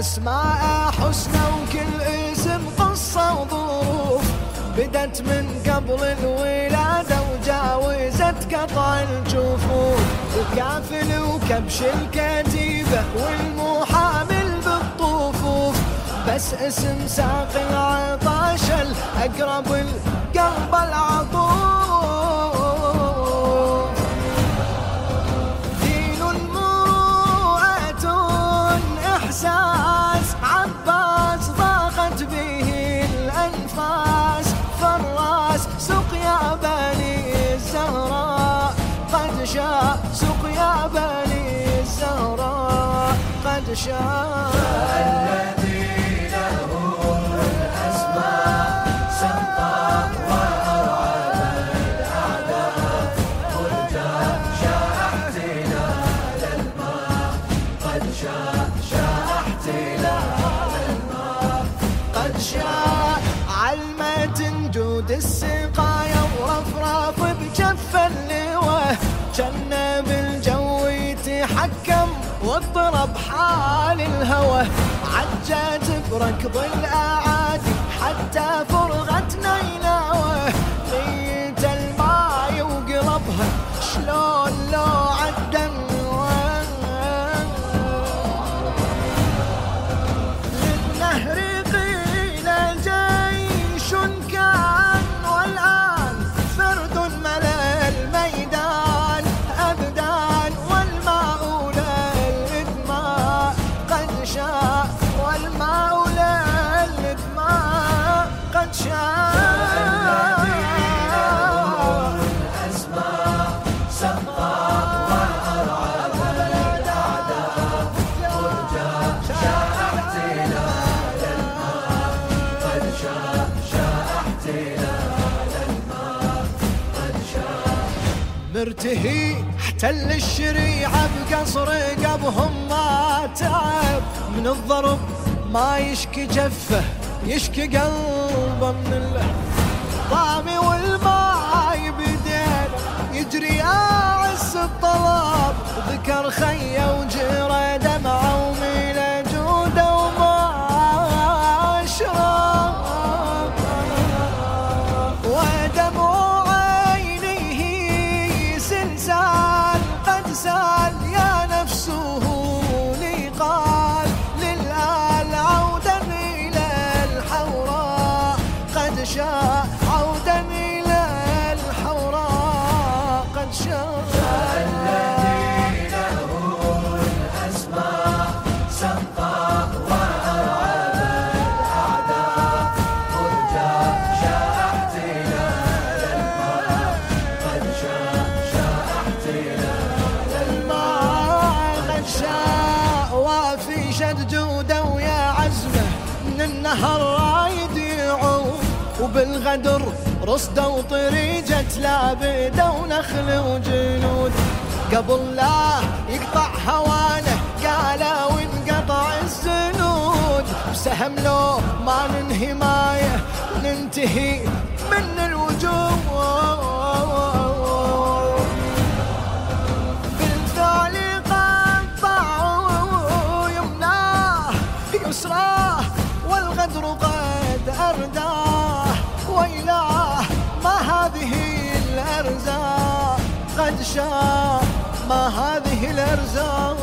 الأسماء حسنى وكل اسم قصة وظروف بدت من قبل الولادة وجاوزت قطع الجفوف. وكافل وكبش الكتيبة والمحامل بالطفوف بس اسم ساقي العطاش الأقرب شاء سقيا بني الزهراء قد شاء له الأسماء الأعداء شاء احتلال الماء قد شاء شاء احتلال الماء قد شاء علمة جود السقايا ورفرف بجف واضطرب حال الهوى. عجات بركض الأعادي حتى فرغت مرتهي احتل الشريعة بقصر قبهم ما تعب. من الضرب ما يشكي جفه يشكي قلبه من الله طامي والماء. بدين يجري أعز الطلب ذكر خيه شد جوده ويا عزمة من النهر رايد يعوم وبالغدر رصده وطريجة لابده ونخل وجنود. قبل لا يقطع هوانه قالا وانقطع الزنود. بسهم لو ما ننهي مايه الأرزاق قد شاء ما هذه الأرزاق؟